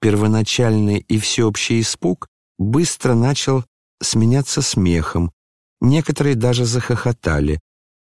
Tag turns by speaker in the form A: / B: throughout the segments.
A: первоначальный и всеобщий испуг быстро начал сменяться смехом. Некоторые даже захохотали,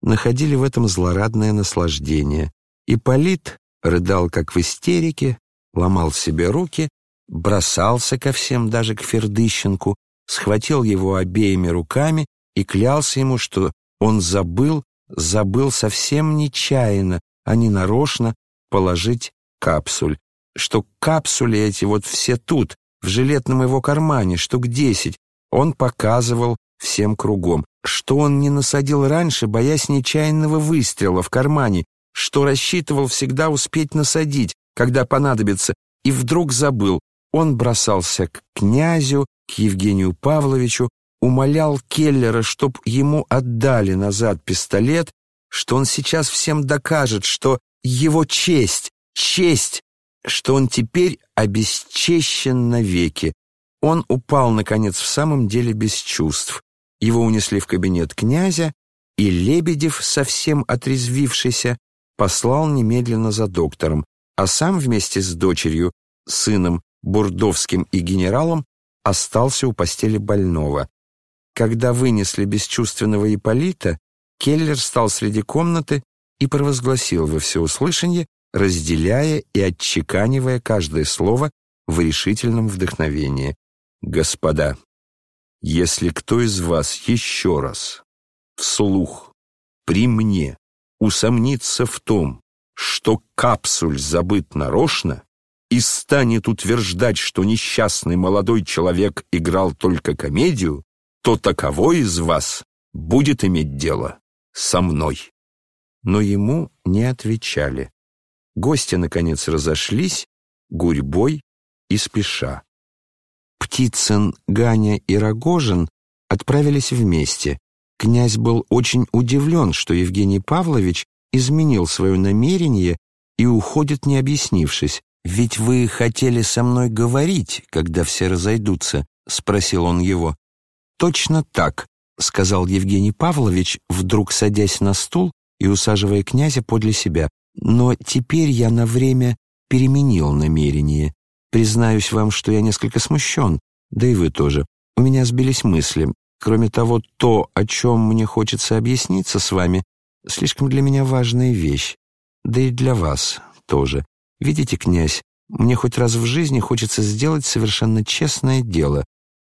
A: находили в этом злорадное наслаждение. Ипполит рыдал, как в истерике, ломал себе руки, бросался ко всем, даже к Фердыщенку, схватил его обеими руками и клялся ему, что он забыл, забыл совсем нечаянно, а не нарочно положить капсуль, что капсули эти вот все тут, в жилетном его кармане, штук десять, он показывал всем кругом, что он не насадил раньше, боясь нечаянного выстрела в кармане, что рассчитывал всегда успеть насадить, когда понадобится, и вдруг забыл. Он бросался к князю, к Евгению Павловичу, умолял Келлера, чтоб ему отдали назад пистолет, что он сейчас всем докажет, что его честь, честь, что он теперь обесчещен навеки. Он упал, наконец, в самом деле без чувств. Его унесли в кабинет князя, и Лебедев, совсем отрезвившийся, послал немедленно за доктором, а сам вместе с дочерью, сыном Бурдовским и генералом остался у постели больного. Когда вынесли бесчувственного Ипполита, Келлер стал среди комнаты и провозгласил во всеуслышание, разделяя и отчеканивая каждое слово в решительном вдохновении. «Господа, если кто из вас еще раз вслух при мне усомнится в том, что капсуль забыт нарочно и станет утверждать, что несчастный молодой человек играл только комедию, то таковой из вас будет иметь дело со мной. Но ему не отвечали. Гости, наконец, разошлись, гурьбой и спеша. Птицын, Ганя и Рогожин отправились вместе. Князь был очень удивлен, что Евгений Павлович изменил свое намерение и уходит, не объяснившись. «Ведь вы хотели со мной говорить, когда все разойдутся?» — спросил он его. «Точно так», — сказал Евгений Павлович, вдруг садясь на стул и усаживая князя подле себя. «Но теперь я на время переменил намерение. Признаюсь вам, что я несколько смущен, да и вы тоже. У меня сбились мысли. Кроме того, то, о чем мне хочется объясниться с вами, слишком для меня важная вещь. Да и для вас тоже. Видите, князь, мне хоть раз в жизни хочется сделать совершенно честное дело,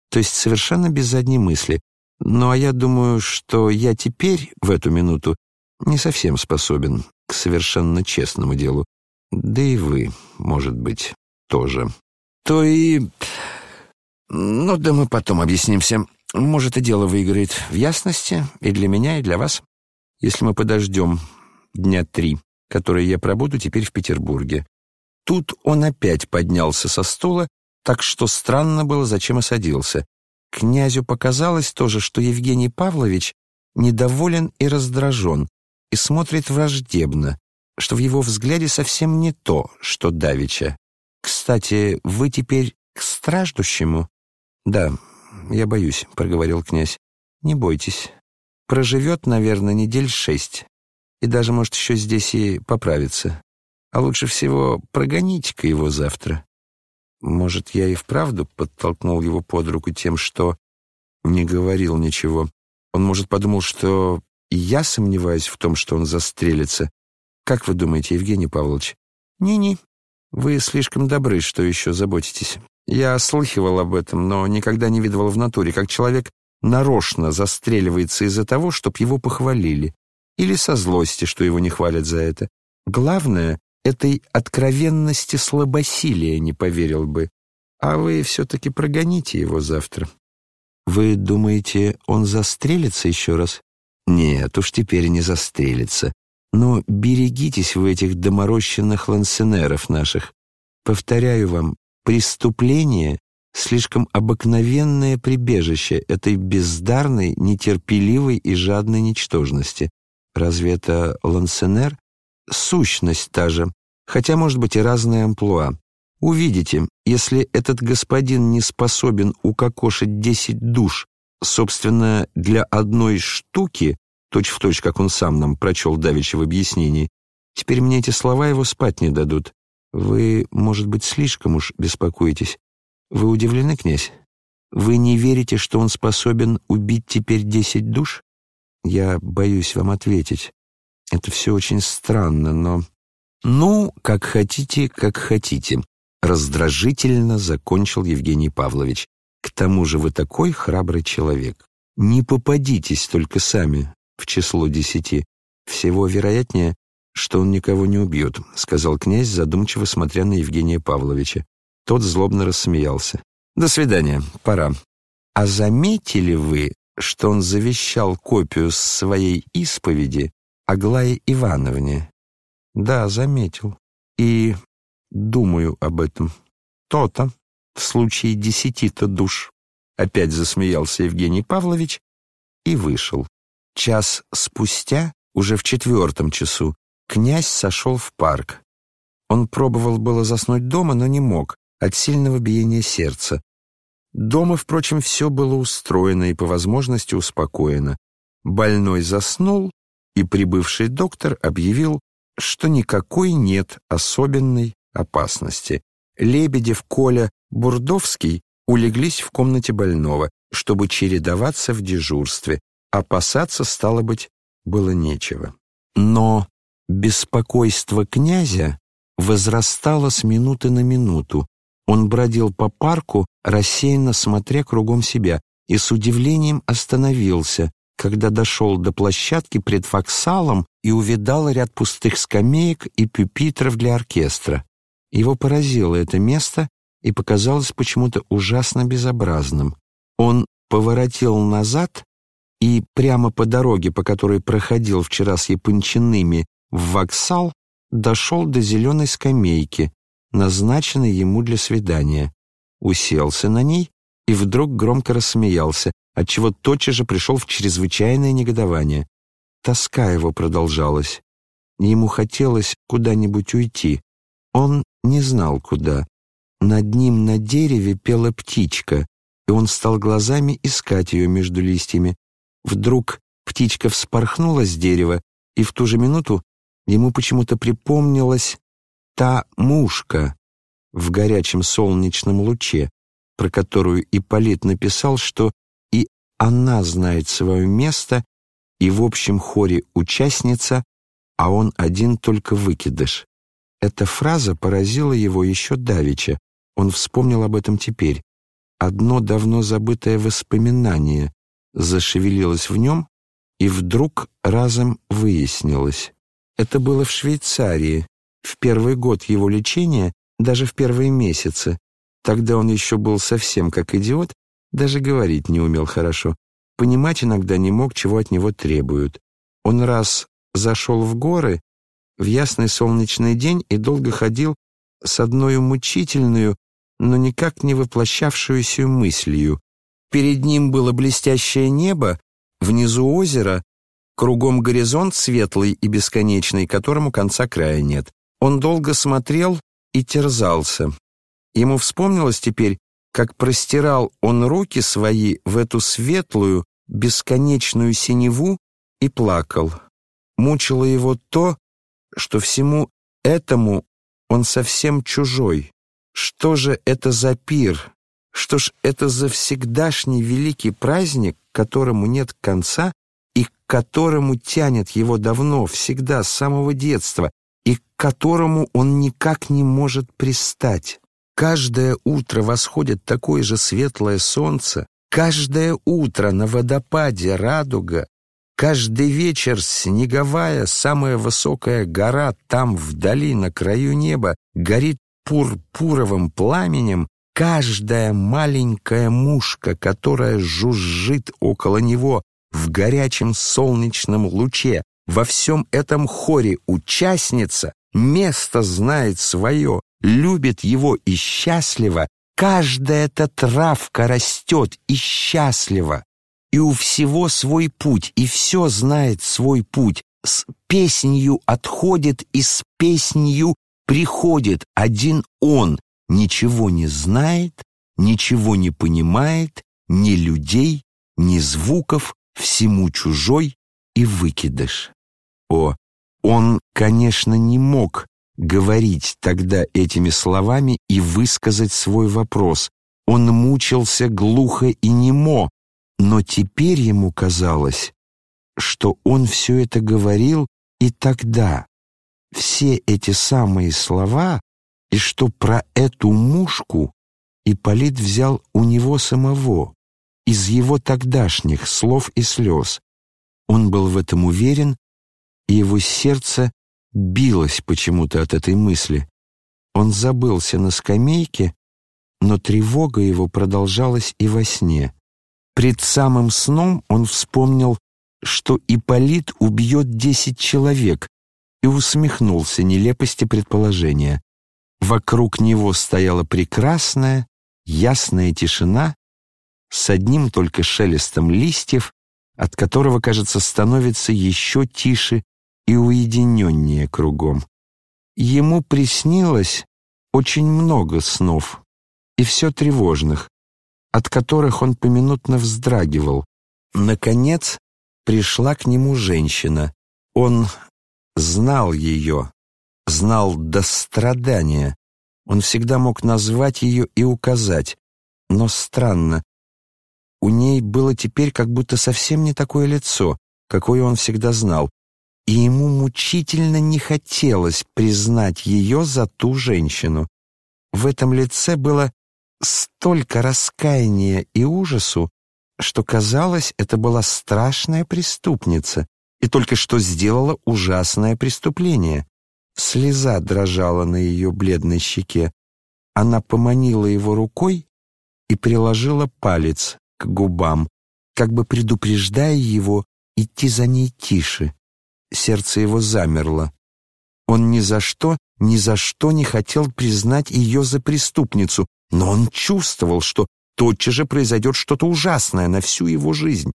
A: то есть совершенно без задней мысли. Ну а я думаю, что я теперь, в эту минуту, не совсем способен к совершенно честному делу. Да и вы, может быть тоже. То и... Ну, да мы потом объяснимся. Может, и дело выиграет в ясности и для меня, и для вас, если мы подождем дня три, которые я пробуду теперь в Петербурге. Тут он опять поднялся со стула, так что странно было, зачем и садился. Князю показалось тоже, что Евгений Павлович недоволен и раздражен, и смотрит враждебно, что в его взгляде совсем не то, что давеча. «Кстати, вы теперь к страждущему?» «Да, я боюсь», — проговорил князь. «Не бойтесь. Проживет, наверное, недель шесть. И даже, может, еще здесь и поправится. А лучше всего прогоните-ка его завтра». Может, я и вправду подтолкнул его под руку тем, что не говорил ничего. Он, может, подумал, что и я сомневаюсь в том, что он застрелится. Как вы думаете, Евгений Павлович? Не-не, вы слишком добры, что еще заботитесь. Я слыхивал об этом, но никогда не видывал в натуре, как человек нарочно застреливается из-за того, чтоб его похвалили, или со злости, что его не хвалят за это. Главное, этой откровенности слабосилия не поверил бы. А вы все-таки прогоните его завтра. Вы думаете, он застрелится еще раз? Нет, уж теперь не застрелится. Но берегитесь вы этих доморощенных лансенеров наших. Повторяю вам, преступление — слишком обыкновенное прибежище этой бездарной, нетерпеливой и жадной ничтожности. Разве это лансенер? Сущность та же, хотя, может быть, и разная амплуа. Увидите, если этот господин не способен укокошить десять душ, собственно, для одной штуки, точь-в-точь, точь, как он сам нам прочел давеча в объяснении. Теперь мне эти слова его спать не дадут. Вы, может быть, слишком уж беспокоитесь. Вы удивлены, князь? Вы не верите, что он способен убить теперь десять душ? Я боюсь вам ответить. Это все очень странно, но... Ну, как хотите, как хотите. Раздражительно закончил Евгений Павлович. К тому же вы такой храбрый человек. Не попадитесь только сами в число десяти. Всего вероятнее, что он никого не убьет, сказал князь, задумчиво смотря на Евгения Павловича. Тот злобно рассмеялся. До свидания, пора. А заметили вы, что он завещал копию своей исповеди Аглае Ивановне? Да, заметил. И думаю об этом. То-то, в случае десяти-то душ. Опять засмеялся Евгений Павлович и вышел. Час спустя, уже в четвертом часу, князь сошел в парк. Он пробовал было заснуть дома, но не мог от сильного биения сердца. Дома, впрочем, все было устроено и по возможности успокоено. Больной заснул, и прибывший доктор объявил, что никакой нет особенной опасности. Лебедев, Коля, Бурдовский улеглись в комнате больного, чтобы чередоваться в дежурстве. Опасаться, стало быть, было нечего. Но беспокойство князя возрастало с минуты на минуту. Он бродил по парку, рассеянно смотря кругом себя, и с удивлением остановился, когда дошел до площадки пред фоксалом и увидал ряд пустых скамеек и пюпитров для оркестра. Его поразило это место и показалось почему-то ужасно безобразным. Он поворотил назад и прямо по дороге, по которой проходил вчера с Япончиными в воксал, дошел до зеленой скамейки, назначенной ему для свидания. Уселся на ней и вдруг громко рассмеялся, отчего тотчас же пришел в чрезвычайное негодование. Тоска его продолжалась. Ему хотелось куда-нибудь уйти. Он не знал, куда. Над ним на дереве пела птичка, и он стал глазами искать ее между листьями. Вдруг птичка вспорхнула с дерева, и в ту же минуту ему почему-то припомнилась та мушка в горячем солнечном луче, про которую Ипполит написал, что и она знает свое место, и в общем хоре участница, а он один только выкидыш. Эта фраза поразила его еще давеча, он вспомнил об этом теперь. Одно давно забытое воспоминание зашевелилось в нем, и вдруг разом выяснилось. Это было в Швейцарии, в первый год его лечения, даже в первые месяцы. Тогда он еще был совсем как идиот, даже говорить не умел хорошо. Понимать иногда не мог, чего от него требуют. Он раз зашел в горы в ясный солнечный день и долго ходил с одной мучительную, но никак не воплощавшуюся мыслью. Перед ним было блестящее небо, внизу озеро, кругом горизонт светлый и бесконечный, которому конца края нет. Он долго смотрел и терзался. Ему вспомнилось теперь, как простирал он руки свои в эту светлую, бесконечную синеву и плакал. Мучило его то, что всему этому он совсем чужой. Что же это за пир? Что ж это за всегдашний великий праздник, которому нет конца и к которому тянет его давно, всегда, с самого детства, и к которому он никак не может пристать? Каждое утро восходит такое же светлое солнце, каждое утро на водопаде радуга, каждый вечер снеговая, самая высокая гора там вдали на краю неба горит пурпуровым пламенем каждая маленькая мушка, которая жужжит около него в горячем солнечном луче, во всем этом хоре участница место знает свое, любит его и счастлива, каждая эта травка растет и счастлива, и у всего свой путь, и все знает свой путь, с песнью отходит и с песнью приходит один он, ничего не знает, ничего не понимает, ни людей, ни звуков, всему чужой и выкидыш. О, он, конечно, не мог говорить тогда этими словами и высказать свой вопрос. Он мучился глухо и немо, но теперь ему казалось, что он все это говорил и тогда. Все эти самые слова, и что про эту мушку Ипполит взял у него самого, из его тогдашних слов и слез. Он был в этом уверен, и его сердце билось почему-то от этой мысли. Он забылся на скамейке, но тревога его продолжалась и во сне. Пред самым сном он вспомнил, что Ипполит убьет десять человек, и усмехнулся нелепости предположения. Вокруг него стояла прекрасная, ясная тишина с одним только шелестом листьев, от которого, кажется, становится еще тише и уединеннее кругом. Ему приснилось очень много снов, и все тревожных, от которых он поминутно вздрагивал. Наконец пришла к нему женщина. Он знал ее, знал до страдания. Он всегда мог назвать ее и указать. Но странно, у ней было теперь как будто совсем не такое лицо, какое он всегда знал, и ему мучительно не хотелось признать ее за ту женщину. В этом лице было столько раскаяния и ужасу, что казалось, это была страшная преступница и только что сделала ужасное преступление. Слеза дрожала на ее бледной щеке. Она поманила его рукой и приложила палец к губам, как бы предупреждая его идти за ней тише. Сердце его замерло. Он ни за что, ни за что не хотел признать ее за преступницу, но он чувствовал, что тотчас же произойдет что-то ужасное на всю его жизнь.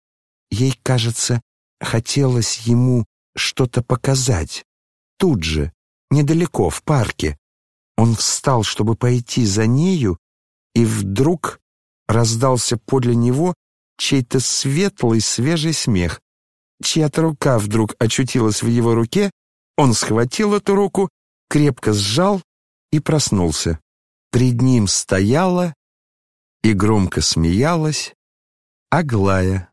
A: Ей, кажется, хотелось ему что-то показать. Тут же, недалеко, в парке. Он встал, чтобы пойти за нею, и вдруг раздался подле него чей-то светлый, свежий смех. Чья-то рука вдруг очутилась в его руке, он схватил эту руку, крепко сжал и проснулся. Пред ним стояла и громко смеялась Аглая.